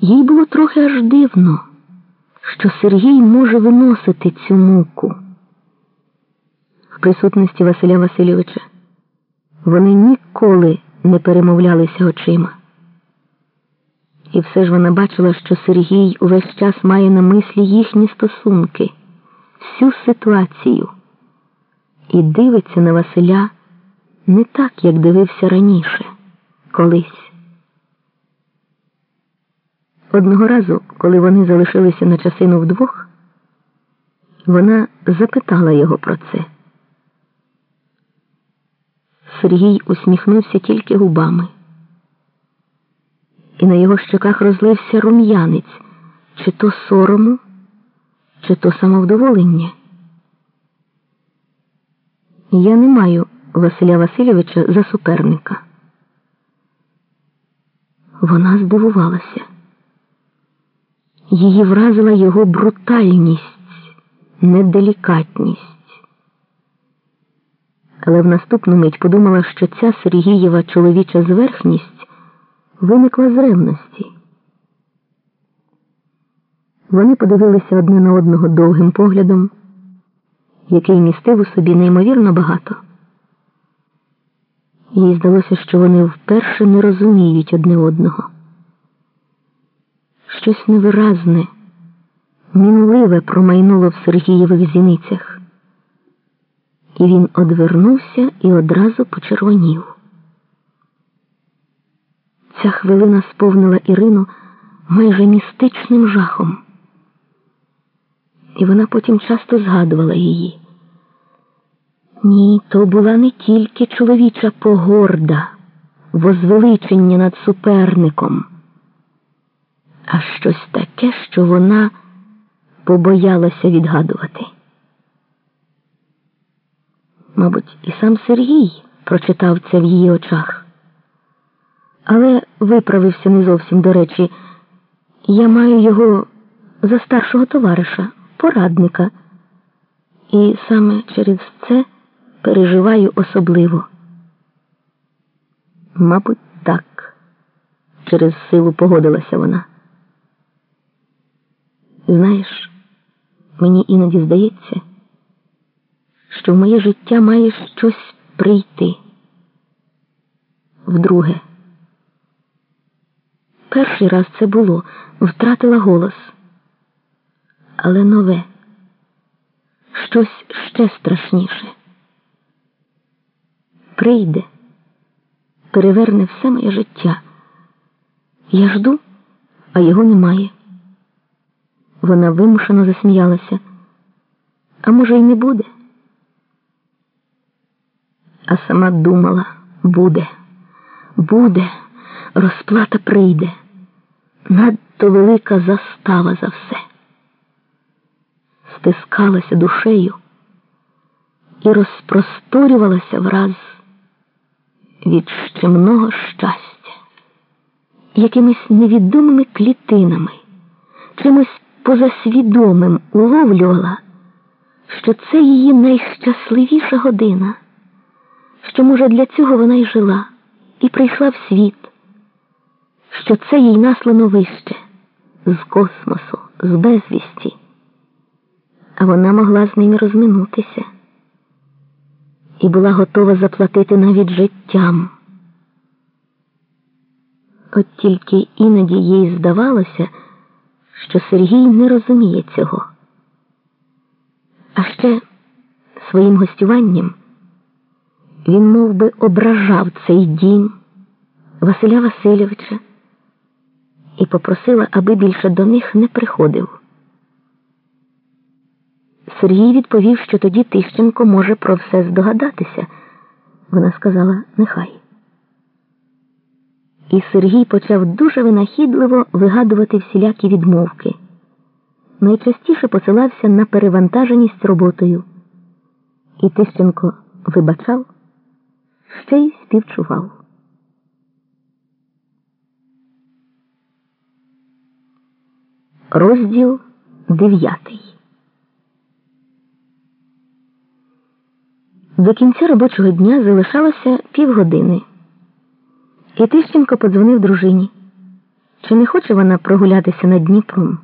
Їй було трохи аж дивно, що Сергій може виносити цю муку. В присутності Василя Васильовича вони ніколи не перемовлялися очима. І все ж вона бачила, що Сергій увесь час має на мислі їхні стосунки, всю ситуацію, і дивиться на Василя не так, як дивився раніше, колись. Одного разу, коли вони залишилися на часину вдвох, вона запитала його про це. Сергій усміхнувся тільки губами, і на його щоках розлився рум'янець, чи то сорому, чи то самовдоволення. Я не маю Василя Васильовича за суперника. Вона здивувалася. Її вразила його брутальність, неделікатність. Але в наступну мить подумала, що ця Сергієва чоловіча зверхність виникла з ревності. Вони подивилися одне на одного довгим поглядом, який містив у собі неймовірно багато. Їй здалося, що вони вперше не розуміють одне одного. Щось невиразне, мінливе промайнуло в Сергієвих зіницях. І він одвернувся і одразу почервонів. Ця хвилина сповнила Ірину майже містичним жахом. І вона потім часто згадувала її. Ні, то була не тільки чоловіча погорда, возвеличення над суперником, а щось таке, що вона побоялася відгадувати. Мабуть, і сам Сергій прочитав це в її очах, але виправився не зовсім до речі. Я маю його за старшого товариша, порадника, і саме через це переживаю особливо. Мабуть, так, через силу погодилася вона. Знаєш, мені іноді здається, що в моє життя має щось прийти. Вдруге. Перший раз це було, втратила голос, але нове, щось ще страшніше. Прийде, переверне все моє життя. Я жду, а його немає. Вона вимушено засміялася. А може, й не буде? А сама думала, буде, буде, розплата прийде. Надто велика застава за все. Стискалася душею і розпросторювалася враз від щемного щастя, якимись невідомими клітинами, чимось позасвідомим уловлювала, що це її найщасливіша година, що, може, для цього вона й жила, і прийшла в світ, що це їй наслано вище з космосу, з безвісті, а вона могла з ними розминутися і була готова заплатити навіть життям. От тільки іноді їй здавалося, що Сергій не розуміє цього. А ще своїм гостюванням він мов би, ображав цей дім Василя Васильовича і попросила, аби більше до них не приходив. Сергій відповів, що тоді Тищенко може про все здогадатися. Вона сказала нехай. І Сергій почав дуже винахідливо вигадувати всілякі відмовки. Найчастіше посилався на перевантаженість роботою. І Тищенко вибачав, ще й співчував. Розділ дев'ятий. До кінця робочого дня залишалося півгодини. Тищенко подзвонив дружині. Чи не хоче вона прогулятися над Дніпром?